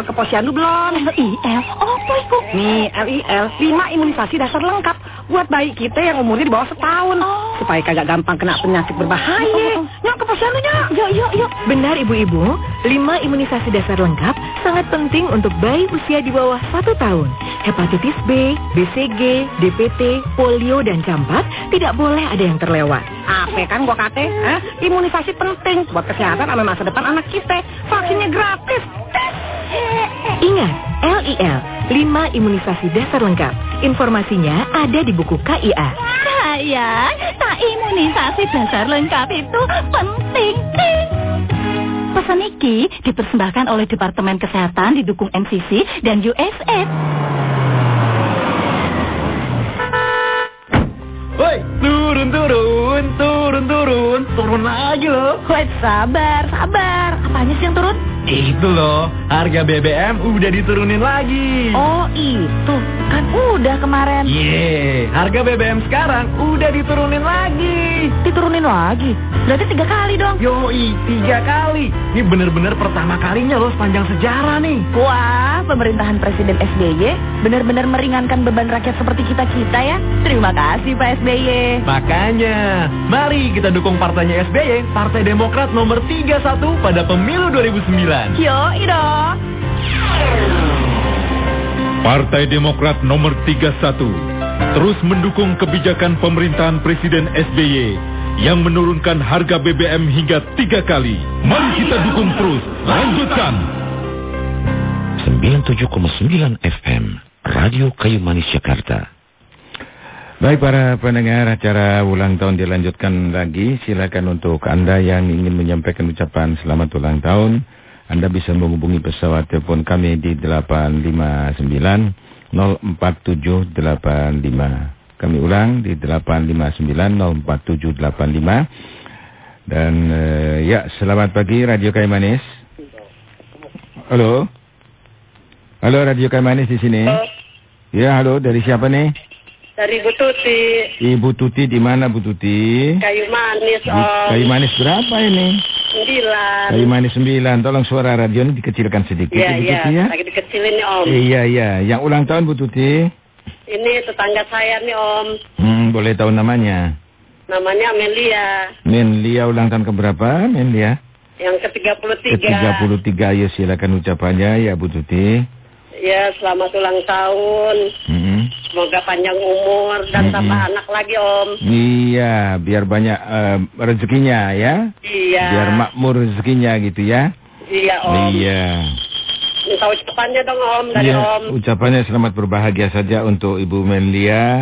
Ke posyandu belum? LIL? Apa itu? Nih, LIL, 5 imunisasi dasar lengkap buat bayi kita yang umurnya di bawah setahun. Supaya kagak gampang kena penyakit berbahaya. Nyok ke posyandunya. Yuk, yuk, yuk. Benar ibu-ibu, 5 imunisasi dasar lengkap sangat penting untuk bayi usia di bawah 1 tahun. Hepatitis B, BCG, DPT, polio, dan campak tidak boleh ada yang terlewat. Apa kan gua kate? Eh, imunisasi penting buat kesehatan sama masa depan anak kita. Vaksinnya gratis. Ingat, LIL, 5 imunisasi dasar lengkap. Informasinya ada di buku KIA. Sayang, tak imunisasi dasar lengkap itu penting. Pesan iki dipersembahkan oleh Departemen Kesehatan didukung NCC dan USAID. Woi, turun turun, turun turun, turun lagi loh. Wait, sabar, sabar. Apanya sih yang? Itu loh, harga BBM udah diturunin lagi. Oh, itu. Kan udah kemarin. Ye, harga BBM sekarang udah diturunin lagi. Diturunin lagi. Berarti tiga kali dong. Yoi, tiga kali. Ini bener-bener pertama kalinya loh sepanjang sejarah nih. Wah, pemerintahan Presiden SBY benar-benar meringankan beban rakyat seperti kita-kita ya. Terima kasih Pak SBY. Makanya, mari kita dukung partainya SBY, Partai Demokrat nomor 31 pada pemilu 2009. Yo, dong. Partai Demokrat nomor 31 terus mendukung kebijakan pemerintahan Presiden SBY yang menurunkan harga BBM hingga tiga kali. Mari kita dukung terus. Lanjutkan. 97,9 FM Radio Kayu Manis Jakarta. Baik para pendengar acara ulang tahun dilanjutkan lagi. Silakan untuk Anda yang ingin menyampaikan ucapan selamat ulang tahun. Anda bisa menghubungi pesawat telepon kami di 859 04785. Kami ulang di 859 04785. Dan uh, ya, selamat pagi Radio Kayu Manis. Halo. Halo Radio Kayu Manis di sini. Ya, halo, dari siapa nih? Dari Bu Tuti. Ibu Tuti di mana Bu Tuti? Kayu manis, Om. kayu manis berapa ini? Sembilan. Kayu manis sembilan. Tolong suara radio ini dikecilkan sedikit Iya, Bu iya. Ya. Lagi dikecilin nih, Om. Iya, iya. Yang ulang tahun Bu Tuti. Ini tetangga saya nih, Om. Hmm, boleh tahu namanya? Namanya Amelia. Menlia ulang tahun keberapa? Menlia? Yang ke-33. Ke-33. Ayo silakan ucapannya ya Bu Tuti. Ya, selamat ulang tahun. Hmm. Semoga panjang umur dan Mm-mm. tambah anak lagi, Om. Iya, biar banyak eh, rezekinya ya. Iya. Biar makmur rezekinya gitu ya. Iya, Om. Iya. Minta ucapannya dong, Om. Dari Iya, Om. ucapannya selamat berbahagia saja untuk Ibu Menlia.